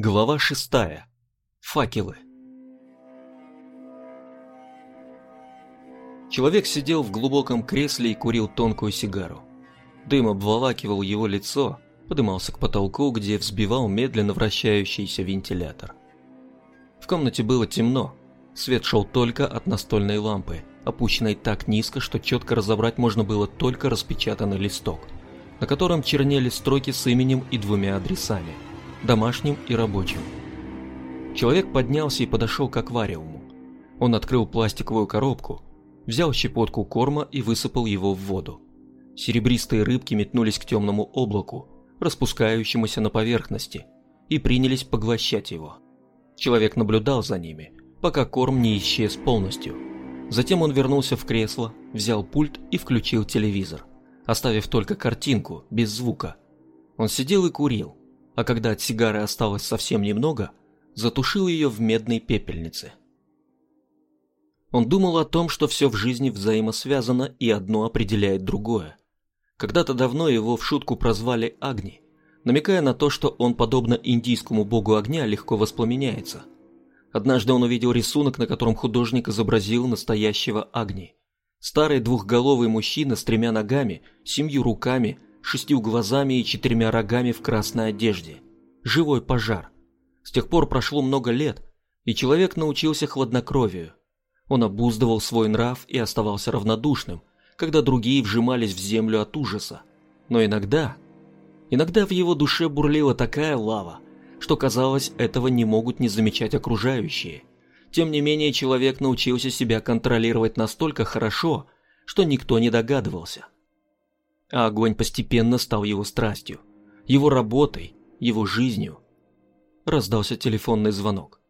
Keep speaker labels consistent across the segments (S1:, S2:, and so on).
S1: Глава шестая. Факелы. Человек сидел в глубоком кресле и курил тонкую сигару. Дым обволакивал его лицо, подымался к потолку, где взбивал медленно вращающийся вентилятор. В комнате было темно, свет шел только от настольной лампы, опущенной так низко, что четко разобрать можно было только распечатанный листок, на котором чернели строки с именем и двумя адресами – домашним и рабочим. Человек поднялся и подошел к аквариуму. Он открыл пластиковую коробку, взял щепотку корма и высыпал его в воду. Серебристые рыбки метнулись к темному облаку, распускающемуся на поверхности, и принялись поглощать его. Человек наблюдал за ними, пока корм не исчез полностью. Затем он вернулся в кресло, взял пульт и включил телевизор, оставив только картинку, без звука. Он сидел и курил, а когда от сигары осталось совсем немного, затушил ее в медной пепельнице. Он думал о том, что все в жизни взаимосвязано и одно определяет другое. Когда-то давно его в шутку прозвали Агни, намекая на то, что он, подобно индийскому богу огня, легко воспламеняется. Однажды он увидел рисунок, на котором художник изобразил настоящего Агни. Старый двухголовый мужчина с тремя ногами, семью руками, шестью глазами и четырьмя рогами в красной одежде. Живой пожар. С тех пор прошло много лет, и человек научился хладнокровию. Он обуздывал свой нрав и оставался равнодушным, когда другие вжимались в землю от ужаса. Но иногда, иногда в его душе бурлила такая лава, что казалось, этого не могут не замечать окружающие. Тем не менее, человек научился себя контролировать настолько хорошо, что никто не догадывался – а огонь постепенно стал его страстью, его работой, его жизнью. Раздался телефонный звонок.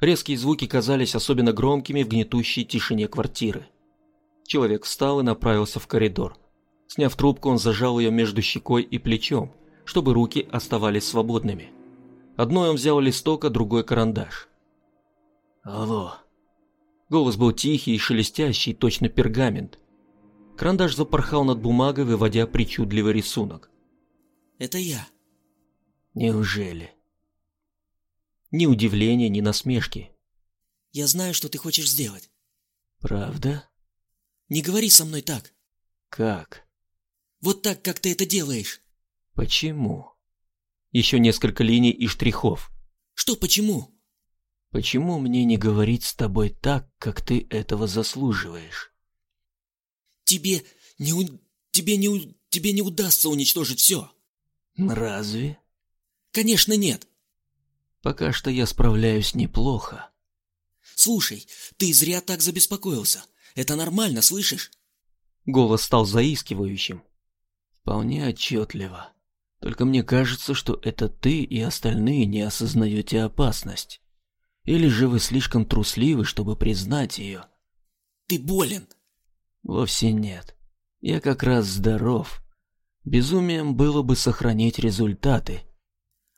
S1: Резкие звуки казались особенно громкими в гнетущей тишине квартиры. Человек встал и направился в коридор. Сняв трубку, он зажал ее между щекой и плечом, чтобы руки оставались свободными. Одной он взял листок, а другой карандаш. «Алло». Голос был тихий и шелестящий, точно пергамент – Карандаш запорхал над бумагой, выводя причудливый рисунок.
S2: «Это я».
S1: «Неужели?» Ни удивления, ни насмешки.
S2: «Я знаю, что ты хочешь сделать».
S1: «Правда?»
S2: «Не говори со мной так».
S1: «Как?»
S2: «Вот так, как ты это делаешь».
S1: «Почему?» Еще несколько линий и штрихов.
S2: «Что почему?»
S1: «Почему мне не говорить с тобой так, как ты этого заслуживаешь?»
S2: Тебе не у... тебе не у... тебе не удастся уничтожить все.
S1: Разве?
S2: Конечно, нет.
S1: Пока что я справляюсь неплохо.
S2: Слушай, ты зря так забеспокоился. Это нормально, слышишь?
S1: Голос стал заискивающим. Вполне отчетливо. Только мне кажется, что это ты и остальные не осознаете опасность. Или же вы слишком трусливы, чтобы признать ее.
S2: Ты болен.
S1: Вовсе нет. Я как раз здоров. Безумием было бы сохранить результаты.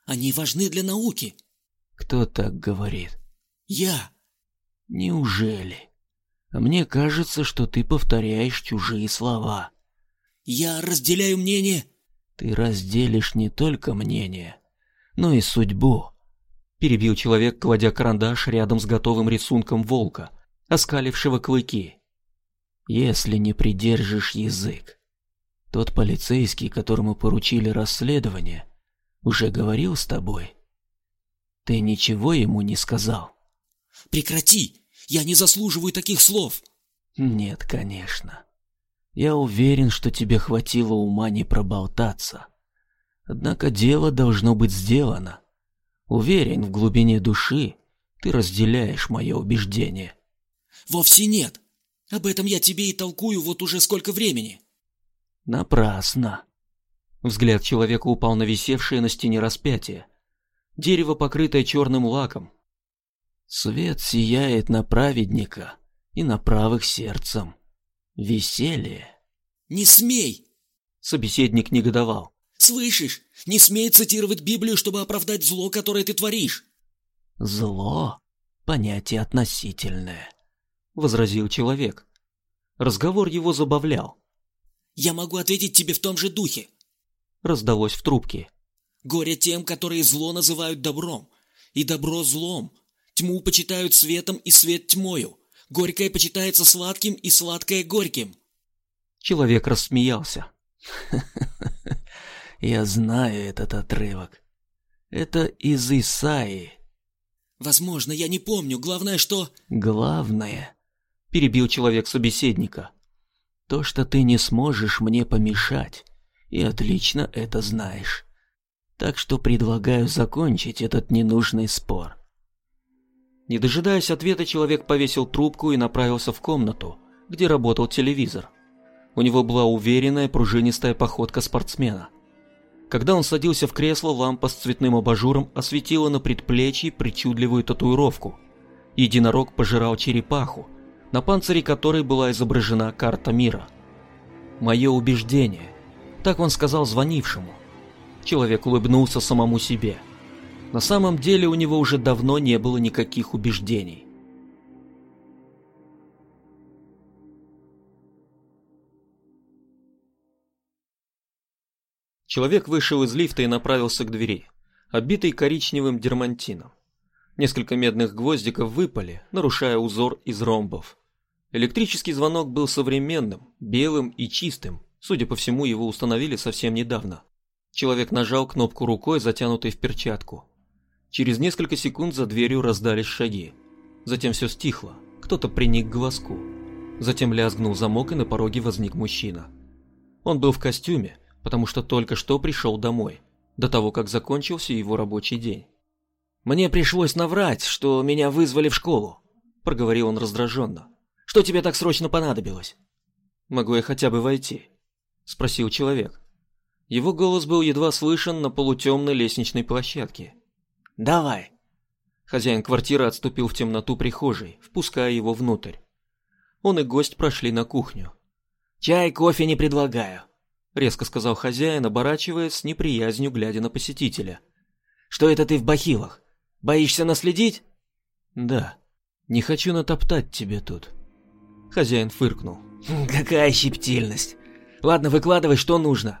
S2: Они важны для науки.
S1: Кто так говорит?
S2: Я.
S1: Неужели? А мне кажется, что ты повторяешь чужие слова.
S2: Я разделяю мнение.
S1: Ты разделишь не только мнение, но и судьбу. Перебил человек, кладя карандаш рядом с готовым рисунком волка, оскалившего клыки если не придержишь язык. Тот полицейский, которому поручили расследование, уже говорил с тобой. Ты ничего ему не сказал?
S2: Прекрати! Я не заслуживаю таких слов!
S1: Нет, конечно. Я уверен, что тебе хватило ума не проболтаться. Однако дело должно быть сделано. Уверен, в глубине души ты разделяешь мое убеждение.
S2: Вовсе нет. Об этом я тебе и толкую вот уже сколько времени.
S1: Напрасно. Взгляд человека упал на висевшее на стене распятие. Дерево, покрытое черным лаком. Свет сияет на праведника и на правых сердцем. Веселье.
S2: Не смей!
S1: Собеседник негодовал.
S2: Слышишь? Не смей цитировать Библию, чтобы оправдать зло, которое ты творишь.
S1: Зло — понятие относительное возразил человек. Разговор его забавлял.
S2: «Я могу ответить тебе в том же духе»,
S1: раздалось в трубке.
S2: «Горе тем, которые зло называют добром, и добро злом. Тьму почитают светом и свет тьмою. Горькое почитается сладким и сладкое горьким.
S1: Человек рассмеялся. Я знаю этот отрывок. Это из Исаии.
S2: Возможно, я не помню. Главное, что...
S1: Главное, перебил человек собеседника. То, что ты не сможешь мне помешать, и отлично это знаешь. Так что предлагаю закончить этот ненужный спор. Не дожидаясь ответа, человек повесил трубку и направился в комнату, где работал телевизор. У него была уверенная пружинистая походка спортсмена. Когда он садился в кресло, лампа с цветным абажуром осветила на предплечье причудливую татуировку. Единорог пожирал черепаху, на панцире которой была изображена карта мира. «Мое убеждение», – так он сказал звонившему. Человек улыбнулся самому себе – на самом деле у него уже давно не было никаких убеждений. Человек вышел из лифта и направился к двери, обитой коричневым дермантином. Несколько медных гвоздиков выпали, нарушая узор из ромбов. Электрический звонок был современным, белым и чистым. Судя по всему, его установили совсем недавно. Человек нажал кнопку рукой, затянутой в перчатку. Через несколько секунд за дверью раздались шаги. Затем все стихло, кто-то приник к глазку. Затем лязгнул замок, и на пороге возник мужчина. Он был в костюме, потому что только что пришел домой, до того, как закончился его рабочий день. «Мне пришлось наврать, что меня вызвали в школу», – проговорил он раздраженно. «Что тебе так срочно понадобилось?» «Могу я хотя бы войти?» – спросил человек. Его голос был едва слышен на полутемной лестничной площадке. «Давай!» Хозяин квартиры отступил в темноту прихожей, впуская его внутрь. Он и гость прошли на кухню. «Чай, кофе не предлагаю», — резко сказал хозяин, оборачиваясь с неприязнью, глядя на посетителя. «Что это ты в бахилах? Боишься наследить?» «Да. Не хочу натоптать тебе тут». Хозяин фыркнул. «Хм, «Какая щептильность! Ладно, выкладывай, что нужно».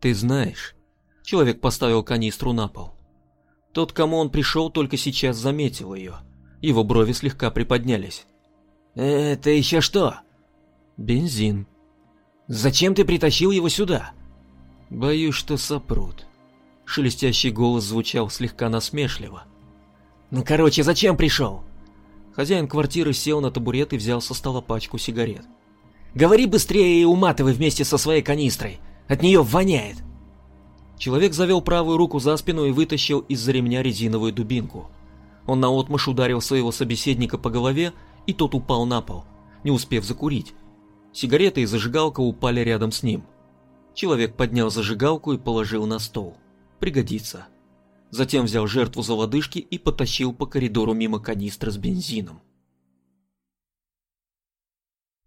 S1: «Ты знаешь...» Человек поставил канистру на пол. Тот, кому он пришел, только сейчас заметил ее. Его брови слегка приподнялись. «Это еще что?» «Бензин». «Зачем ты притащил его сюда?» «Боюсь, что сопрут». Шелестящий голос звучал слегка насмешливо. «Ну, короче, зачем пришел?» Хозяин квартиры сел на табурет и взял со стола пачку сигарет. «Говори быстрее и уматывай вместе со своей канистрой. От нее воняет». Человек завел правую руку за спину и вытащил из-за ремня резиновую дубинку. Он наотмашь ударил своего собеседника по голове, и тот упал на пол, не успев закурить. Сигарета и зажигалка упали рядом с ним. Человек поднял зажигалку и положил на стол. Пригодится. Затем взял жертву за лодыжки и потащил по коридору мимо канистры с бензином.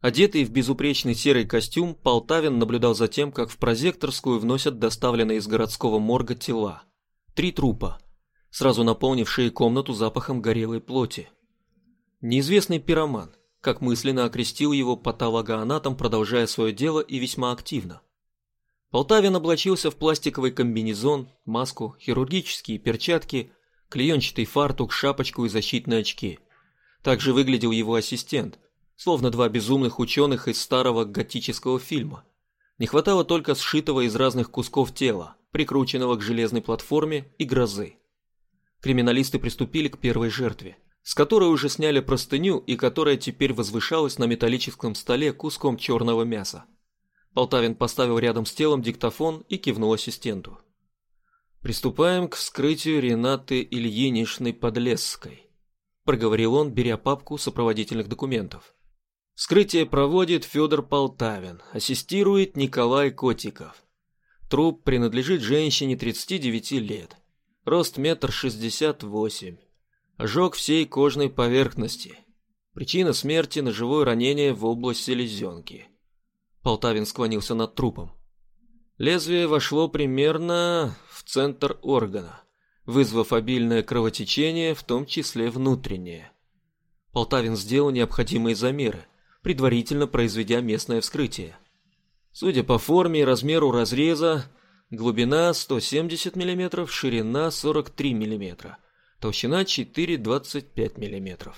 S1: Одетый в безупречный серый костюм, Полтавин наблюдал за тем, как в прозекторскую вносят доставленные из городского морга тела. Три трупа, сразу наполнившие комнату запахом горелой плоти. Неизвестный пироман, как мысленно окрестил его патологоанатом, продолжая свое дело и весьма активно. Полтавин облачился в пластиковый комбинезон, маску, хирургические перчатки, клеенчатый фартук, шапочку и защитные очки. Также выглядел его ассистент – словно два безумных ученых из старого готического фильма. Не хватало только сшитого из разных кусков тела, прикрученного к железной платформе и грозы. Криминалисты приступили к первой жертве, с которой уже сняли простыню и которая теперь возвышалась на металлическом столе куском черного мяса. Полтавин поставил рядом с телом диктофон и кивнул ассистенту. «Приступаем к вскрытию Ренаты Ильиничны Подлесской», проговорил он, беря папку сопроводительных документов. Вскрытие проводит Федор Полтавин, ассистирует Николай Котиков. Труп принадлежит женщине 39 лет. Рост метр шестьдесят восемь. Ожог всей кожной поверхности. Причина смерти – ножевое ранение в область селезенки. Полтавин склонился над трупом. Лезвие вошло примерно в центр органа, вызвав обильное кровотечение, в том числе внутреннее. Полтавин сделал необходимые замеры, предварительно произведя местное вскрытие. Судя по форме и размеру разреза, глубина 170 мм, ширина 43 мм. Толщина 4,25 мм.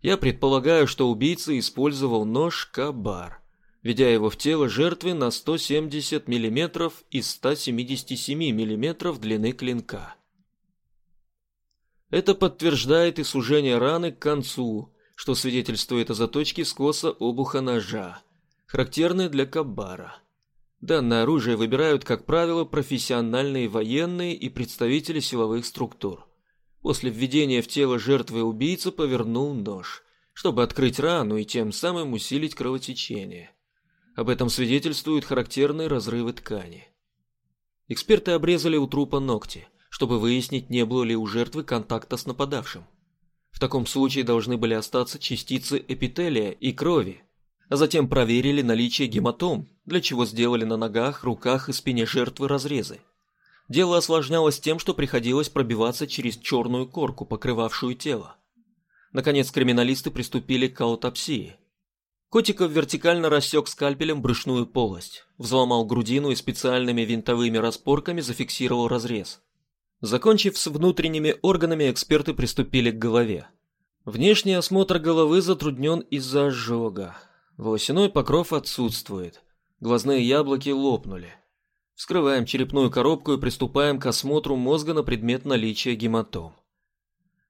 S1: Я предполагаю, что убийца использовал нож Кабар, ведя его в тело жертвы на 170 мм из 177 мм длины клинка. Это подтверждает и сужение раны к концу, что свидетельствует о заточке скоса обуха ножа, характерной для кабара. Данное оружие выбирают, как правило, профессиональные военные и представители силовых структур. После введения в тело жертвы убийца повернул нож, чтобы открыть рану и тем самым усилить кровотечение. Об этом свидетельствуют характерные разрывы ткани. Эксперты обрезали у трупа ногти, чтобы выяснить, не было ли у жертвы контакта с нападавшим. В таком случае должны были остаться частицы эпителия и крови, а затем проверили наличие гематом, для чего сделали на ногах, руках и спине жертвы разрезы. Дело осложнялось тем, что приходилось пробиваться через черную корку, покрывавшую тело. Наконец, криминалисты приступили к аутопсии. Котиков вертикально рассек скальпелем брюшную полость, взломал грудину и специальными винтовыми распорками зафиксировал разрез. Закончив с внутренними органами, эксперты приступили к голове. Внешний осмотр головы затруднен из-за ожога. Волосяной покров отсутствует. Глазные яблоки лопнули. Вскрываем черепную коробку и приступаем к осмотру мозга на предмет наличия гематом.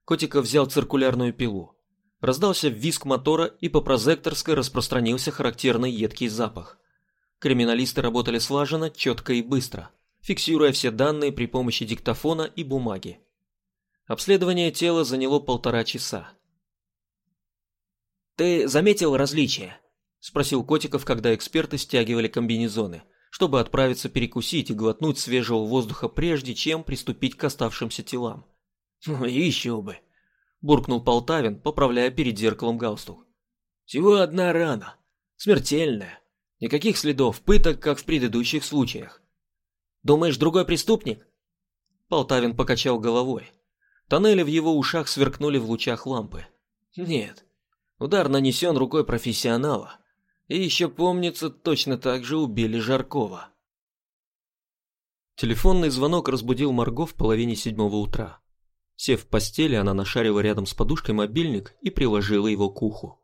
S1: Котиков взял циркулярную пилу. Раздался визг мотора, и по прозекторской распространился характерный едкий запах. Криминалисты работали слаженно, четко и быстро фиксируя все данные при помощи диктофона и бумаги. Обследование тела заняло полтора часа.
S2: «Ты заметил различия?»
S1: – спросил Котиков, когда эксперты стягивали комбинезоны, чтобы отправиться перекусить и глотнуть свежего воздуха прежде, чем приступить к оставшимся телам.
S2: «Ну, еще бы!»
S1: – буркнул Полтавин, поправляя перед зеркалом галстук.
S2: «Всего одна рана. Смертельная. Никаких следов пыток, как в предыдущих случаях. Думаешь, другой преступник?
S1: Полтавин покачал головой. Тоннели в его ушах сверкнули в лучах лампы.
S2: Нет. Удар нанесен рукой профессионала. И еще помнится, точно так же убили Жаркова.
S1: Телефонный звонок разбудил Марго в половине седьмого утра. Сев в постели, она нашарила рядом с подушкой мобильник и приложила его к уху.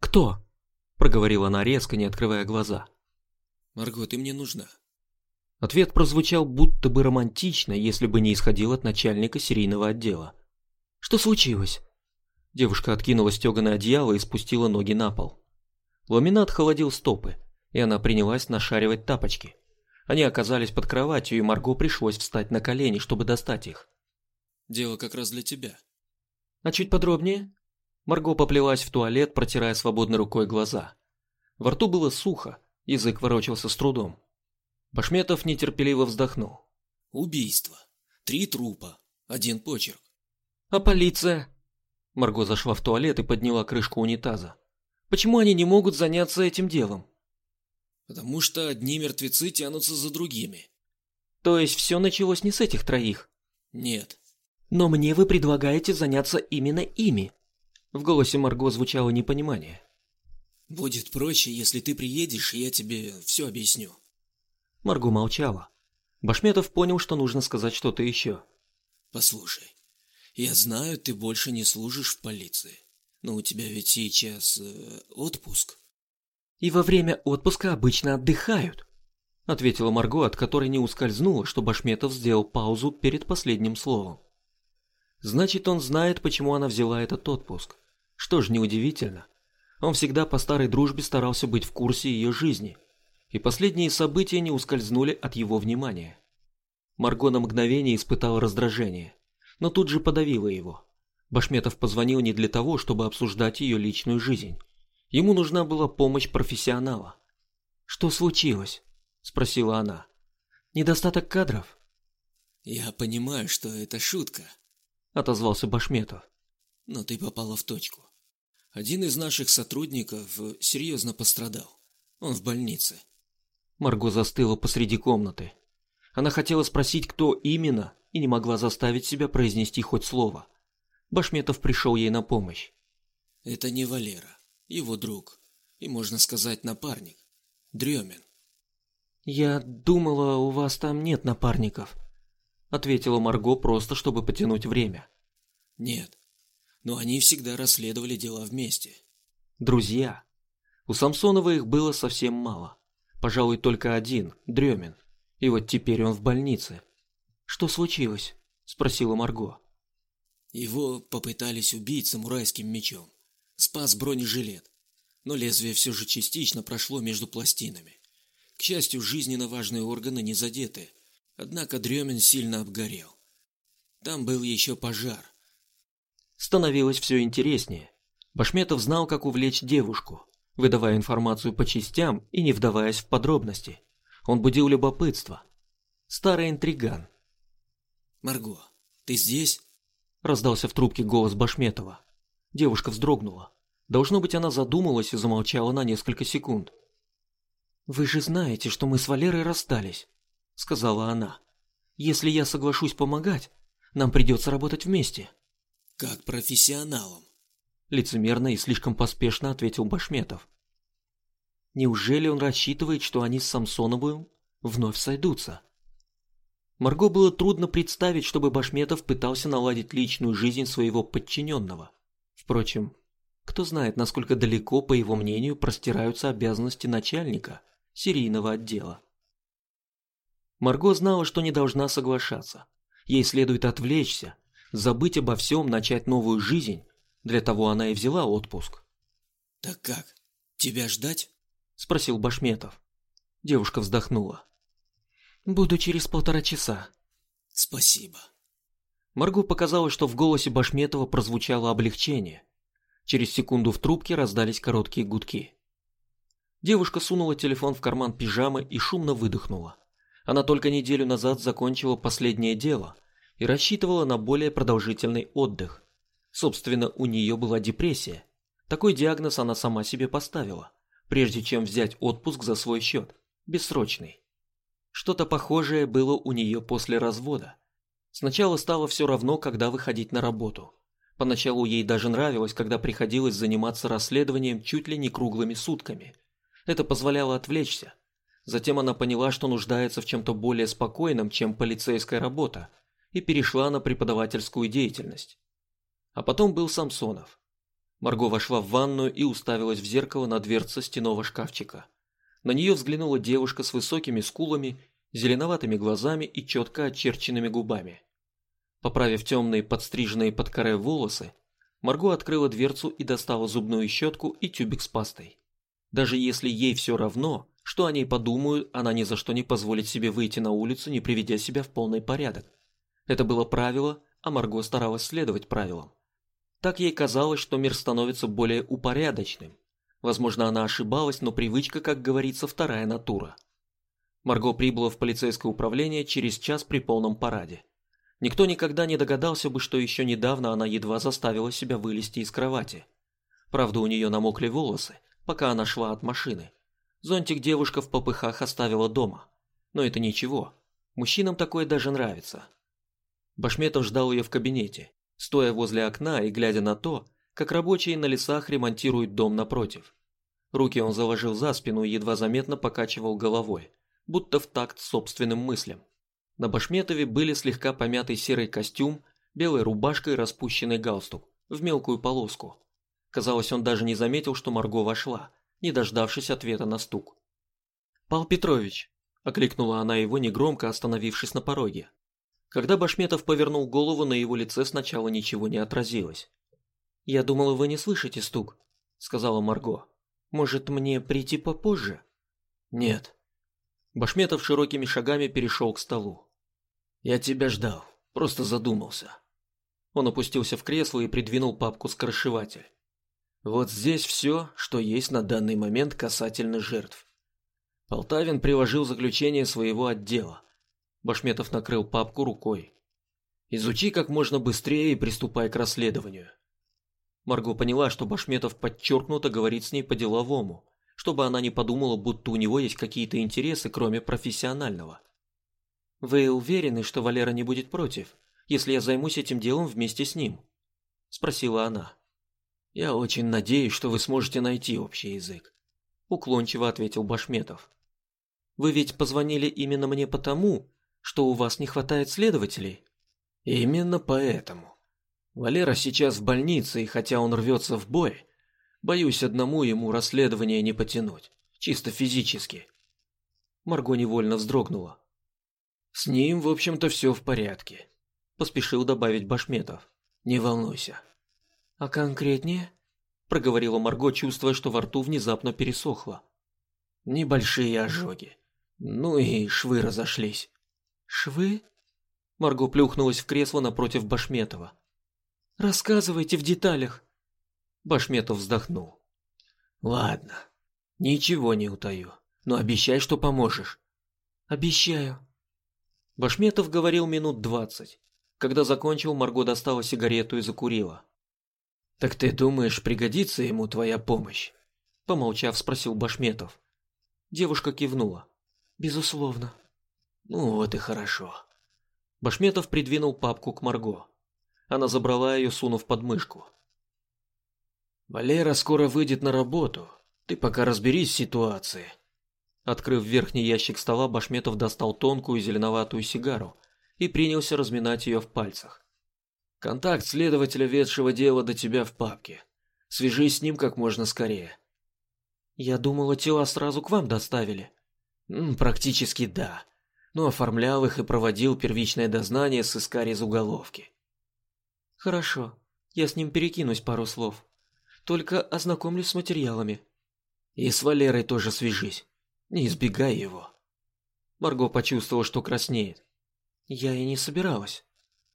S2: «Кто?»
S1: – проговорила она резко, не открывая глаза.
S2: «Марго, ты мне нужна.
S1: Ответ прозвучал будто бы романтично, если бы не исходил от начальника серийного отдела.
S2: «Что случилось?»
S1: Девушка откинула стеганое одеяло и спустила ноги на пол. Ламинат холодил стопы, и она принялась нашаривать тапочки. Они оказались под кроватью, и Марго пришлось встать на колени, чтобы достать их.
S2: «Дело как раз для тебя».
S1: «А чуть подробнее?» Марго поплелась в туалет, протирая свободной рукой глаза. Во рту было сухо, язык ворочался с трудом. Башметов нетерпеливо вздохнул.
S2: Убийство. Три трупа. Один почерк.
S1: А полиция? Марго зашла в туалет и подняла крышку унитаза. Почему они не могут заняться этим делом?
S2: Потому что одни мертвецы тянутся за другими.
S1: То есть все началось не с этих троих?
S2: Нет.
S1: Но мне вы предлагаете заняться именно ими. В голосе Марго звучало непонимание.
S2: Будет проще, если ты приедешь, и я тебе все объясню.
S1: Марго молчала. Башметов понял, что нужно сказать что-то еще.
S2: «Послушай, я знаю, ты больше не служишь в полиции, но у тебя ведь сейчас э, отпуск».
S1: «И во время отпуска обычно отдыхают», — ответила Марго, от которой не ускользнуло, что Башметов сделал паузу перед последним словом. «Значит, он знает, почему она взяла этот отпуск. Что ж, неудивительно. Он всегда по старой дружбе старался быть в курсе ее жизни» и последние события не ускользнули от его внимания. Марго на мгновение испытала раздражение, но тут же подавила его. Башметов позвонил не для того, чтобы обсуждать ее личную жизнь. Ему нужна была помощь профессионала. «Что случилось?» – спросила она. «Недостаток кадров?»
S2: «Я понимаю, что это шутка», –
S1: отозвался Башметов.
S2: «Но ты попала в точку. Один из наших сотрудников серьезно пострадал. Он в больнице.
S1: Марго застыла посреди комнаты. Она хотела спросить, кто именно, и не могла заставить себя произнести хоть слово. Башметов пришел ей на помощь.
S2: «Это не Валера, его друг, и, можно сказать, напарник. Дремин».
S1: «Я думала, у вас там нет напарников», — ответила Марго просто, чтобы потянуть время.
S2: Нет. Но они всегда расследовали дела вместе.
S1: Друзья. У Самсонова их было совсем мало. Пожалуй, только один, Дремин. И вот теперь он в больнице. Что случилось? Спросила Марго.
S2: Его попытались убить самурайским мечом. Спас бронежилет. Но лезвие все же частично прошло между пластинами. К счастью, жизненно важные органы не задеты. Однако Дремин сильно обгорел. Там был еще пожар.
S1: Становилось все интереснее. Башметов знал, как увлечь девушку, выдавая информацию по частям и не вдаваясь в подробности. Он будил любопытство. Старый интриган.
S2: «Марго, ты здесь?»
S1: Раздался в трубке голос Башметова. Девушка вздрогнула. Должно быть, она задумалась и замолчала на несколько секунд. «Вы же знаете, что мы с Валерой расстались», — сказала она. «Если я соглашусь помогать, нам придется работать вместе».
S2: «Как профессионалам», —
S1: лицемерно и слишком поспешно ответил Башметов. Неужели он рассчитывает, что они с Самсоновым вновь сойдутся? Марго было трудно представить, чтобы Башметов пытался наладить личную жизнь своего подчиненного. Впрочем, кто знает, насколько далеко, по его мнению, простираются обязанности начальника серийного отдела. Марго знала, что не должна соглашаться. Ей следует отвлечься, забыть обо всем, начать новую жизнь. Для того она и взяла отпуск.
S2: «Так как? Тебя ждать?»
S1: – спросил Башметов. Девушка вздохнула. Буду через полтора часа.
S2: Спасибо.
S1: Марго показалось, что в голосе Башметова прозвучало облегчение. Через секунду в трубке раздались короткие гудки. Девушка сунула телефон в карман пижамы и шумно выдохнула. Она только неделю назад закончила последнее дело и рассчитывала на более продолжительный отдых. Собственно, у нее была депрессия. Такой диагноз она сама себе поставила, прежде чем взять отпуск за свой счет, бессрочный. Что-то похожее было у нее после развода. Сначала стало все равно, когда выходить на работу. Поначалу ей даже нравилось, когда приходилось заниматься расследованием чуть ли не круглыми сутками. Это позволяло отвлечься. Затем она поняла, что нуждается в чем-то более спокойном, чем полицейская работа, и перешла на преподавательскую деятельность. А потом был Самсонов. Марго вошла в ванную и уставилась в зеркало на дверце стеного шкафчика. На нее взглянула девушка с высокими скулами, зеленоватыми глазами и четко очерченными губами. Поправив темные подстриженные под коре волосы, Марго открыла дверцу и достала зубную щетку и тюбик с пастой. Даже если ей все равно, что о ней подумают, она ни за что не позволит себе выйти на улицу, не приведя себя в полный порядок. Это было правило, а Марго старалась следовать правилам. Так ей казалось, что мир становится более упорядоченным, Возможно, она ошибалась, но привычка, как говорится, вторая натура. Марго прибыла в полицейское управление через час при полном параде. Никто никогда не догадался бы, что еще недавно она едва заставила себя вылезти из кровати. Правда, у нее намокли волосы, пока она шла от машины. Зонтик девушка в попыхах оставила дома. Но это ничего. Мужчинам такое даже нравится. Башметов ждал ее в кабинете, стоя возле окна и глядя на то, как рабочие на лесах ремонтируют дом напротив. Руки он заложил за спину и едва заметно покачивал головой, будто в такт собственным мыслям. На Башметове были слегка помятый серый костюм, белая рубашка и распущенный галстук, в мелкую полоску. Казалось, он даже не заметил, что Марго вошла, не дождавшись ответа на стук. «Пал Петрович!» – окликнула она его негромко, остановившись на пороге. Когда Башметов повернул голову, на его лице сначала ничего не отразилось. «Я думала, вы не слышите стук», — сказала Марго. «Может, мне прийти попозже?»
S2: «Нет».
S1: Башметов широкими шагами перешел к столу.
S2: «Я тебя ждал, просто задумался».
S1: Он опустился в кресло и придвинул папку скоршеватель.
S2: «Вот здесь все, что есть на данный момент касательно жертв». Полтавин приложил заключение своего отдела.
S1: Башметов накрыл папку рукой.
S2: «Изучи как можно быстрее и приступай к расследованию.
S1: Марго поняла, что Башметов подчеркнуто говорит с ней по-деловому, чтобы она не подумала, будто у него есть какие-то интересы, кроме профессионального. «Вы уверены, что Валера не будет против, если я займусь этим делом вместе с ним?» – спросила она.
S2: «Я очень надеюсь, что вы сможете найти общий язык», –
S1: уклончиво ответил Башметов. «Вы ведь позвонили именно мне потому, что у вас не хватает следователей?»
S2: «Именно поэтому. Валера сейчас в больнице, и хотя он рвется в бой, боюсь одному ему расследование не потянуть, чисто физически.
S1: Марго невольно вздрогнула.
S2: С ним, в общем-то, все в порядке, поспешил добавить Башметов. Не волнуйся.
S1: А конкретнее? проговорила Марго, чувствуя, что во рту внезапно пересохло.
S2: Небольшие ожоги. Ну и швы разошлись.
S1: Швы? Марго плюхнулась в кресло напротив Башметова. Рассказывайте в деталях.
S2: Башметов вздохнул. Ладно, ничего не утаю, но обещай, что поможешь.
S1: Обещаю.
S2: Башметов говорил минут двадцать. Когда закончил, Марго достала сигарету и закурила. Так ты думаешь, пригодится ему твоя помощь? Помолчав, спросил Башметов.
S1: Девушка кивнула. Безусловно.
S2: Ну вот и хорошо.
S1: Башметов придвинул папку к Марго. Она забрала ее, сунув под мышку.
S2: Валера скоро выйдет на работу. Ты пока разберись в ситуации.
S1: Открыв верхний ящик стола, Башметов достал тонкую зеленоватую сигару и принялся разминать ее в пальцах.
S2: Контакт следователя, ведшего дело до тебя в папке. Свяжись с ним как можно скорее.
S1: Я думала, тела сразу к вам доставили.
S2: Практически да. Но оформлял их и проводил первичное дознание с искари из уголовки.
S1: Хорошо. Я с ним перекинусь пару слов. Только ознакомлюсь с материалами.
S2: И с Валерой тоже свяжись. Не избегай его.
S1: Марго почувствовала, что краснеет. Я и не собиралась,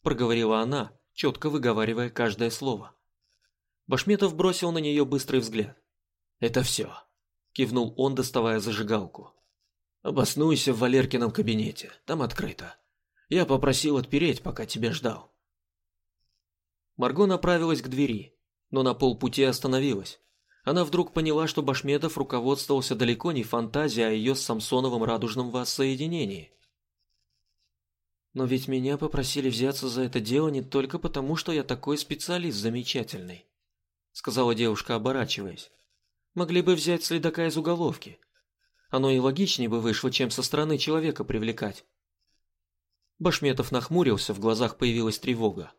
S1: проговорила она, четко выговаривая каждое слово. Башметов бросил на нее быстрый взгляд.
S2: Это все, кивнул он, доставая зажигалку. Обоснуйся в Валеркином кабинете, там открыто. Я попросил отпереть, пока тебя ждал.
S1: Марго направилась к двери, но на полпути остановилась. Она вдруг поняла, что Башметов руководствовался далеко не фантазией о ее с Самсоновым радужном воссоединении. Но ведь меня попросили взяться за это дело не только потому, что я такой специалист замечательный, сказала девушка, оборачиваясь. Могли бы взять следака из уголовки. Оно и логичнее бы вышло, чем со стороны человека привлекать. Башметов нахмурился, в глазах появилась тревога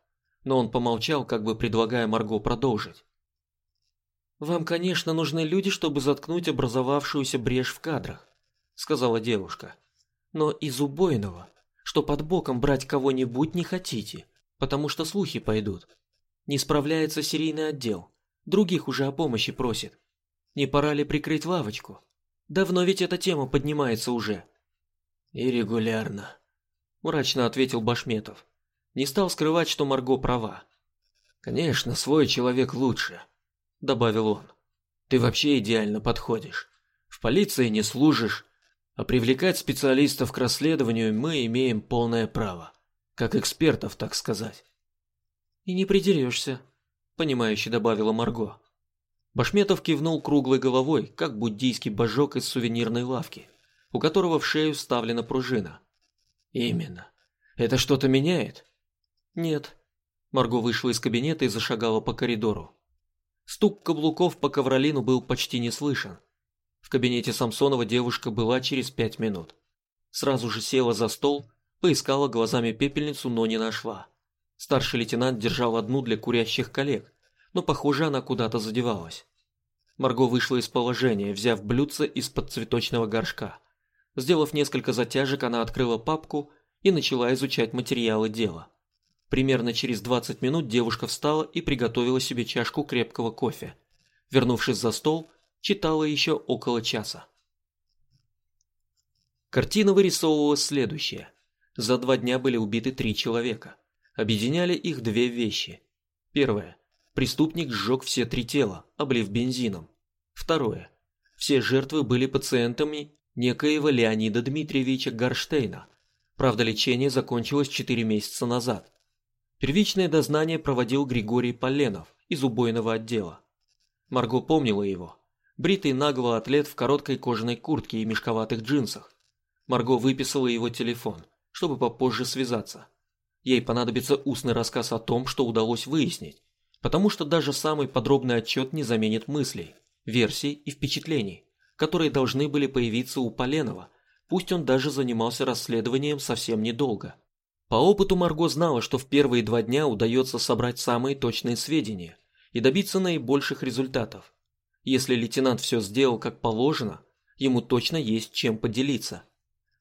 S1: но он помолчал, как бы предлагая Марго продолжить. «Вам, конечно, нужны люди, чтобы заткнуть образовавшуюся брешь в кадрах», — сказала девушка. «Но из убойного, что под боком брать кого-нибудь не хотите, потому что слухи пойдут. Не справляется серийный отдел, других уже о помощи просит. Не пора ли прикрыть лавочку? Давно ведь эта тема поднимается уже».
S2: «И регулярно», —
S1: мрачно ответил Башметов. Не стал скрывать, что Марго права.
S2: «Конечно, свой человек лучше», — добавил он. «Ты вообще идеально подходишь. В полиции не служишь, а привлекать специалистов к расследованию мы имеем полное право. Как экспертов, так сказать».
S1: «И не придерешься», — понимающе добавила Марго. Башметов кивнул круглой головой, как буддийский божок из сувенирной лавки, у которого в шею вставлена пружина.
S2: «Именно. Это что-то меняет?»
S1: «Нет». Марго вышла из кабинета и зашагала по коридору. Стук каблуков по ковролину был почти не слышен. В кабинете Самсонова девушка была через пять минут. Сразу же села за стол, поискала глазами пепельницу, но не нашла. Старший лейтенант держал одну для курящих коллег, но, похоже, она куда-то задевалась. Марго вышла из положения, взяв блюдце из-под цветочного горшка. Сделав несколько затяжек, она открыла папку и начала изучать материалы дела. Примерно через 20 минут девушка встала и приготовила себе чашку крепкого кофе. Вернувшись за стол, читала еще около часа. Картина вырисовывалась следующая. За два дня были убиты три человека. Объединяли их две вещи. Первое. Преступник сжег все три тела, облив бензином. Второе. Все жертвы были пациентами некоего Леонида Дмитриевича Гарштейна. Правда, лечение закончилось 4 месяца назад. Первичное дознание проводил Григорий Поленов из убойного отдела. Марго помнила его. Бритый нагло атлет в короткой кожаной куртке и мешковатых джинсах. Марго выписала его телефон, чтобы попозже связаться. Ей понадобится устный рассказ о том, что удалось выяснить, потому что даже самый подробный отчет не заменит мыслей, версий и впечатлений, которые должны были появиться у Поленова, пусть он даже занимался расследованием совсем недолго. По опыту Марго знала, что в первые два дня удается собрать самые точные сведения и добиться наибольших результатов. Если лейтенант все сделал как положено, ему точно есть чем поделиться.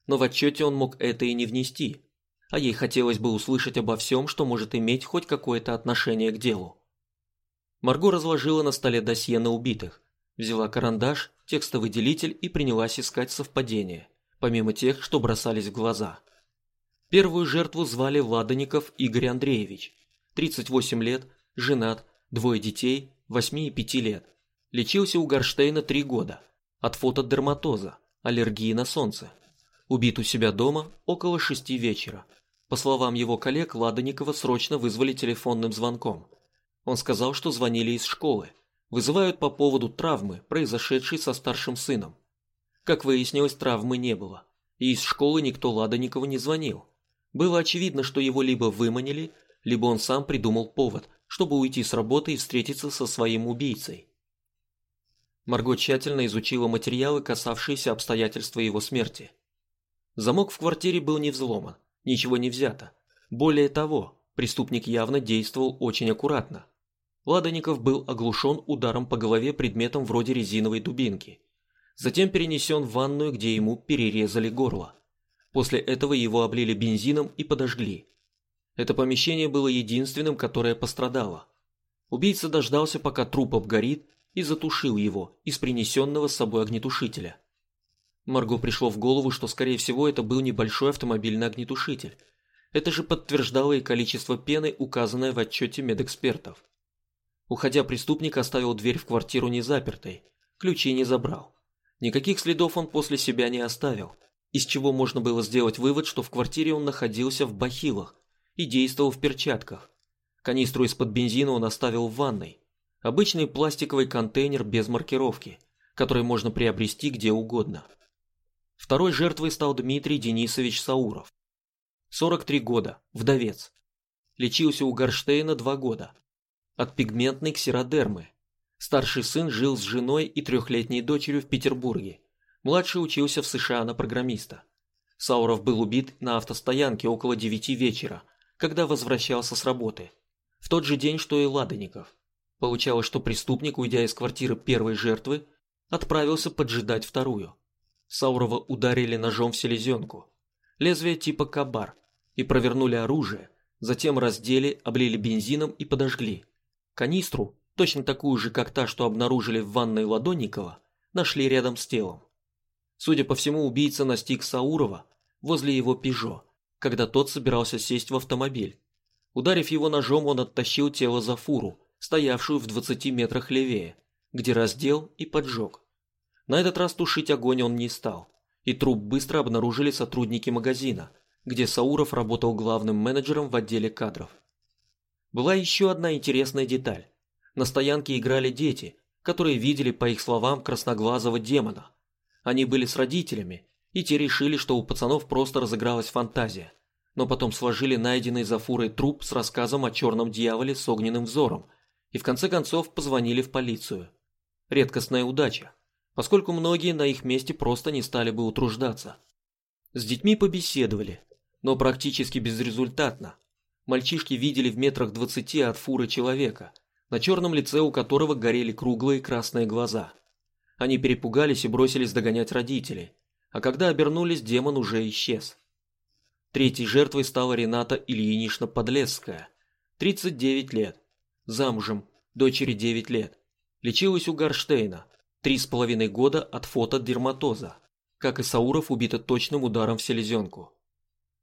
S1: Но в отчете он мог это и не внести, а ей хотелось бы услышать обо всем, что может иметь хоть какое-то отношение к делу. Марго разложила на столе досье на убитых, взяла карандаш, текстовый делитель и принялась искать совпадения, помимо тех, что бросались в глаза. Первую жертву звали Ладоников Игорь Андреевич, 38 лет, женат, двое детей, 8 и 5 лет. Лечился у Горштейна 3 года, от фотодерматоза, аллергии на солнце. Убит у себя дома около 6 вечера. По словам его коллег, Ладоникова срочно вызвали телефонным звонком – он сказал, что звонили из школы. Вызывают по поводу травмы, произошедшей со старшим сыном. Как выяснилось, травмы не было. И из школы никто Ладоникову не звонил. Было очевидно, что его либо выманили, либо он сам придумал повод, чтобы уйти с работы и встретиться со своим убийцей. Марго тщательно изучила материалы, касавшиеся обстоятельства его смерти. Замок в квартире был не взломан, ничего не взято. Более того, преступник явно действовал очень аккуратно. Ладоников был оглушен ударом по голове предметом вроде резиновой дубинки. Затем перенесен в ванную, где ему перерезали горло. После этого его облили бензином и подожгли. Это помещение было единственным, которое пострадало. Убийца дождался, пока труп обгорит, и затушил его из принесенного с собой огнетушителя. Марго пришло в голову, что, скорее всего, это был небольшой автомобильный огнетушитель. Это же подтверждало и количество пены, указанное в отчете медэкспертов. Уходя, преступник оставил дверь в квартиру незапертой, ключи не забрал. Никаких следов он после себя не оставил, из чего можно было сделать вывод, что в квартире он находился в бахилах и действовал в перчатках. Канистру из-под бензина он оставил в ванной. Обычный пластиковый контейнер без маркировки, который можно приобрести где угодно. Второй жертвой стал Дмитрий Денисович Сауров. 43 года, вдовец. Лечился у Горштейна два года, от пигментной ксеродермы. Старший сын жил с женой и трехлетней дочерью в Петербурге. Младший учился в США на программиста. Сауров был убит на автостоянке около девяти вечера, когда возвращался с работы. В тот же день, что и Ладоников. Получалось, что преступник, уйдя из квартиры первой жертвы, отправился поджидать вторую. Саурова ударили ножом в селезенку. Лезвие типа кабар. И провернули оружие, затем раздели, облили бензином и подожгли. Канистру, точно такую же, как та, что обнаружили в ванной Ладонникова, нашли рядом с телом. Судя по всему, убийца настиг Саурова возле его «Пежо», когда тот собирался сесть в автомобиль. Ударив его ножом, он оттащил тело за фуру, стоявшую в 20 метрах левее, где раздел и поджег. На этот раз тушить огонь он не стал, и труп быстро обнаружили сотрудники магазина, где Сауров работал главным менеджером в отделе кадров. Была еще одна интересная деталь. На стоянке играли дети, которые видели, по их словам, красноглазого демона. Они были с родителями, и те решили, что у пацанов просто разыгралась фантазия. Но потом сложили найденный за фурой труп с рассказом о черном дьяволе с огненным взором, и в конце концов позвонили в полицию. Редкостная удача, поскольку многие на их месте просто не стали бы утруждаться. С детьми побеседовали, но практически безрезультатно. Мальчишки видели в метрах двадцати от фуры человека, на черном лице у которого горели круглые красные глаза. Они перепугались и бросились догонять родителей, а когда обернулись, демон уже исчез. Третьей жертвой стала Рената Ильинична Подлесская, 39 лет, замужем, дочери 9 лет. Лечилась у Гарштейна, три с половиной года от фотодерматоза. Как и Сауров, убита точным ударом в селезенку.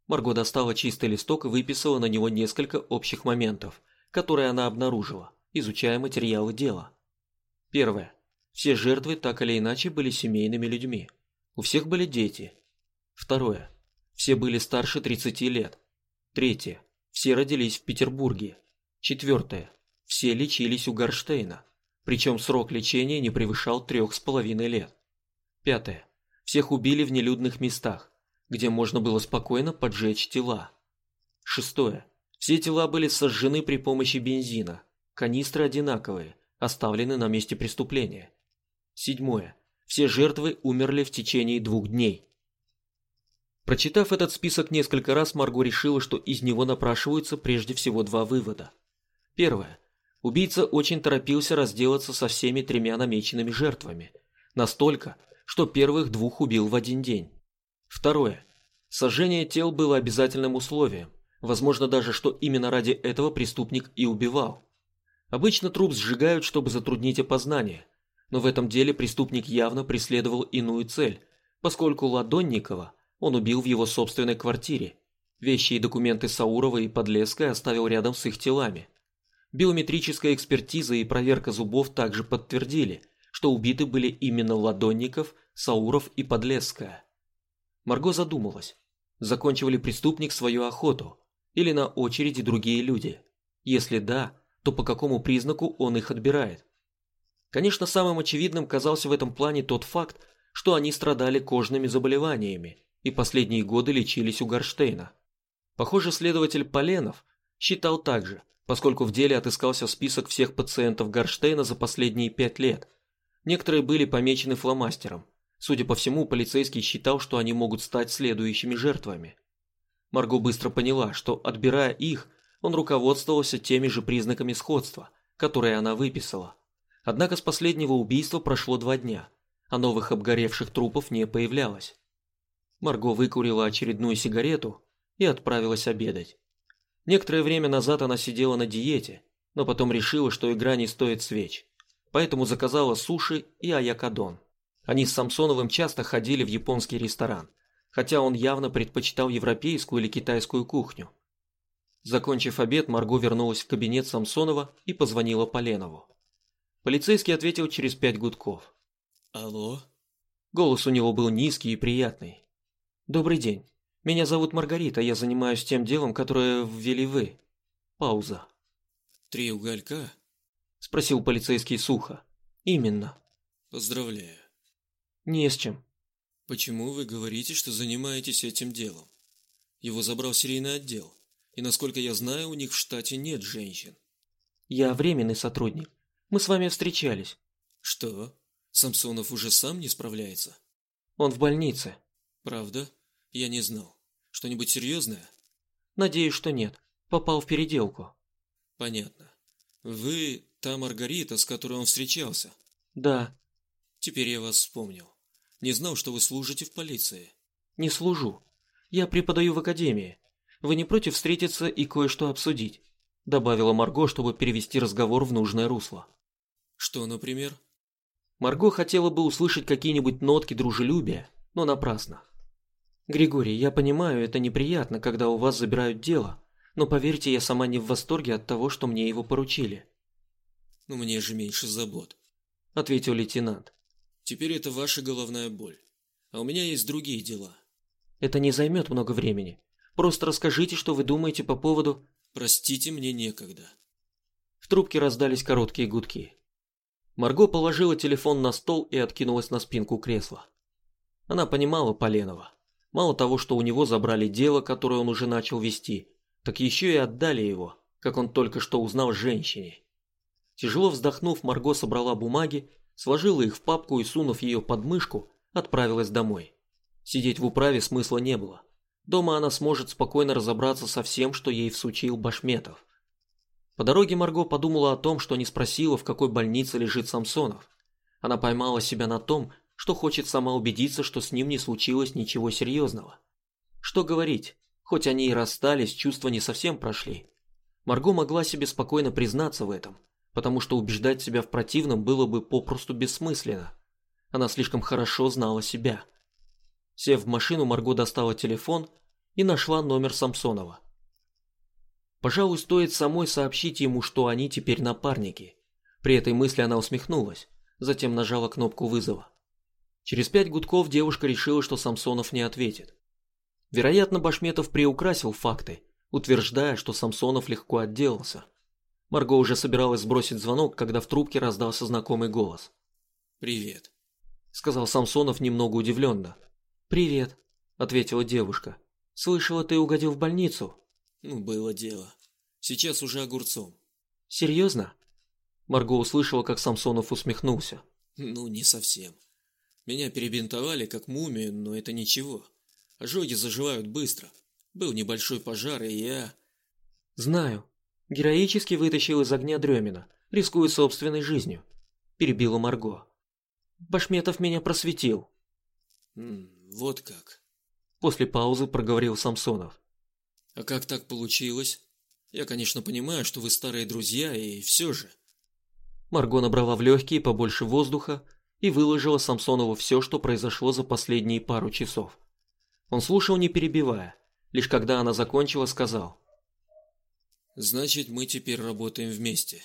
S1: Марго достала чистый листок и выписала на него несколько общих моментов, которые она обнаружила, изучая материалы дела. Первое. Все жертвы так или иначе были семейными людьми. У всех были дети. Второе. Все были старше 30 лет. Третье. Все родились в Петербурге. Четвертое. Все лечились у Горштейна. Причем срок лечения не превышал трех с половиной лет. Пятое. Всех убили в нелюдных местах, где можно было спокойно поджечь тела. Шестое. Все тела были сожжены при помощи бензина. Канистры одинаковые, оставлены на месте преступления. Седьмое. Все жертвы умерли в течение двух дней. Прочитав этот список несколько раз, Марго решила, что из него напрашиваются прежде всего два вывода. Первое. Убийца очень торопился разделаться со всеми тремя намеченными жертвами. Настолько, что первых двух убил в один день. Второе. Сожжение тел было обязательным условием. Возможно даже, что именно ради этого преступник и убивал. Обычно труп сжигают, чтобы затруднить опознание. Но в этом деле преступник явно преследовал иную цель, поскольку Ладонникова он убил в его собственной квартире. Вещи и документы Саурова и Подлесской оставил рядом с их телами. Биометрическая экспертиза и проверка зубов также подтвердили, что убиты были именно Ладонников, Сауров и Подлесская. Марго задумалась, закончил ли преступник свою охоту, или на очереди другие люди. Если да, то по какому признаку он их отбирает? Конечно, самым очевидным казался в этом плане тот факт, что они страдали кожными заболеваниями и последние годы лечились у Горштейна. Похоже, следователь Поленов считал так же, поскольку в деле отыскался список всех пациентов Горштейна за последние пять лет. Некоторые были помечены фломастером. Судя по всему, полицейский считал, что они могут стать следующими жертвами. Марго быстро поняла, что, отбирая их, он руководствовался теми же признаками сходства, которые она выписала. Однако с последнего убийства прошло два дня, а новых обгоревших трупов не появлялось. Марго выкурила очередную сигарету и отправилась обедать. Некоторое время назад она сидела на диете, но потом решила, что игра не стоит свеч. Поэтому заказала суши и аякадон. Они с Самсоновым часто ходили в японский ресторан, хотя он явно предпочитал европейскую или китайскую кухню. Закончив обед, Марго вернулась в кабинет Самсонова и позвонила Поленову. Полицейский ответил через пять гудков.
S2: «Алло?»
S1: Голос у него был низкий и приятный. «Добрый день. Меня зовут Маргарита, я занимаюсь тем делом, которое ввели вы». Пауза.
S2: «Три уголька?»
S1: – спросил полицейский сухо. «Именно».
S2: «Поздравляю».
S1: «Не с чем».
S2: «Почему вы говорите, что занимаетесь этим делом? Его забрал серийный отдел, и, насколько я знаю, у них в штате нет женщин».
S1: «Я временный сотрудник. Мы с вами встречались».
S2: «Что? Самсонов уже сам не справляется?»
S1: «Он в больнице».
S2: «Правда?» Я не знал. Что-нибудь серьезное?
S1: Надеюсь, что нет. Попал в переделку.
S2: Понятно. Вы та Маргарита, с которой он встречался?
S1: Да.
S2: Теперь я вас вспомнил. Не знал, что вы служите в полиции.
S1: Не служу. Я преподаю в академии. Вы не против встретиться и кое-что обсудить? Добавила Марго, чтобы перевести разговор в нужное русло.
S2: Что, например?
S1: Марго хотела бы услышать какие-нибудь нотки дружелюбия, но напрасно. Григорий, я понимаю, это неприятно, когда у вас забирают дело, но поверьте, я сама не в восторге от того, что мне его поручили.
S2: Ну мне же меньше забот,
S1: ответил лейтенант.
S2: Теперь это ваша головная боль. А у меня есть другие дела.
S1: Это не займет много времени. Просто расскажите, что вы думаете по поводу...
S2: Простите, мне некогда.
S1: В трубке раздались короткие гудки. Марго положила телефон на стол и откинулась на спинку кресла. Она понимала Поленова. Мало того, что у него забрали дело, которое он уже начал вести, так еще и отдали его, как он только что узнал женщине. Тяжело вздохнув, Марго собрала бумаги, сложила их в папку и, сунув ее под мышку, отправилась домой. Сидеть в управе смысла не было. Дома она сможет спокойно разобраться со всем, что ей всучил Башметов. По дороге Марго подумала о том, что не спросила, в какой больнице лежит Самсонов. Она поймала себя на том, что хочет сама убедиться, что с ним не случилось ничего серьезного. Что говорить, хоть они и расстались, чувства не совсем прошли. Марго могла себе спокойно признаться в этом, потому что убеждать себя в противном было бы попросту бессмысленно. Она слишком хорошо знала себя. Сев в машину, Марго достала телефон и нашла номер Самсонова. Пожалуй, стоит самой сообщить ему, что они теперь напарники. При этой мысли она усмехнулась, затем нажала кнопку вызова. Через пять гудков девушка решила, что Самсонов не ответит. Вероятно, Башметов приукрасил факты, утверждая, что Самсонов легко отделался. Марго уже собиралась сбросить звонок, когда в трубке раздался знакомый голос.
S2: «Привет», —
S1: сказал Самсонов немного удивленно. «Привет», — ответила девушка. «Слышала, ты угодил в больницу?»
S2: «Ну, было дело. Сейчас уже огурцом».
S1: «Серьезно?» Марго услышала, как Самсонов усмехнулся.
S2: «Ну, не совсем. Меня перебинтовали как мумию, но это ничего. Ожоги заживают быстро. Был небольшой пожар, и я...
S1: Знаю. Героически вытащил из огня Дремина, рискуя собственной жизнью. Перебила Марго. Башметов меня просветил.
S2: М, вот как.
S1: После паузы проговорил Самсонов.
S2: А как так получилось? Я, конечно, понимаю, что вы старые друзья, и все же.
S1: Марго набрала в легкие побольше воздуха и выложила Самсонову все, что произошло за последние пару часов. Он слушал, не перебивая. Лишь когда она закончила, сказал.
S2: «Значит, мы теперь работаем вместе».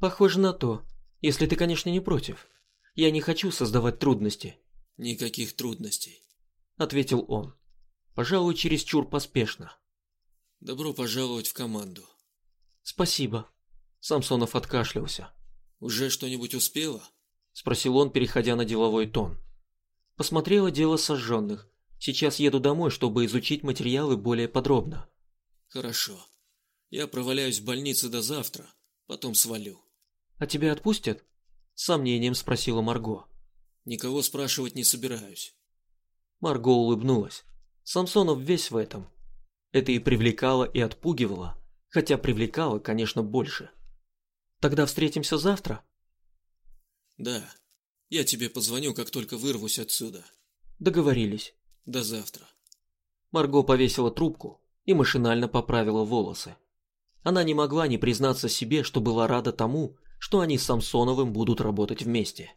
S1: «Похоже на то, если ты, конечно, не против. Я не хочу создавать трудности».
S2: «Никаких трудностей», —
S1: ответил он. Пожалуй, чересчур поспешно.
S2: «Добро пожаловать в команду».
S1: «Спасибо». Самсонов откашлялся.
S2: «Уже что-нибудь успела?»
S1: – спросил он, переходя на деловой тон. Посмотрела дело сожженных. Сейчас еду домой, чтобы изучить материалы более подробно.
S2: Хорошо. Я проваляюсь в больнице до завтра, потом свалю.
S1: А тебя отпустят? С сомнением спросила Марго.
S2: Никого спрашивать не собираюсь.
S1: Марго улыбнулась. Самсонов весь в этом. Это и привлекало, и отпугивало, хотя привлекало, конечно, больше. Тогда встретимся завтра?
S2: Да. Я тебе позвоню, как только вырвусь отсюда.
S1: Договорились.
S2: До завтра.
S1: Марго повесила трубку и машинально поправила волосы. Она не могла не признаться себе, что была рада тому, что они с Самсоновым будут работать вместе.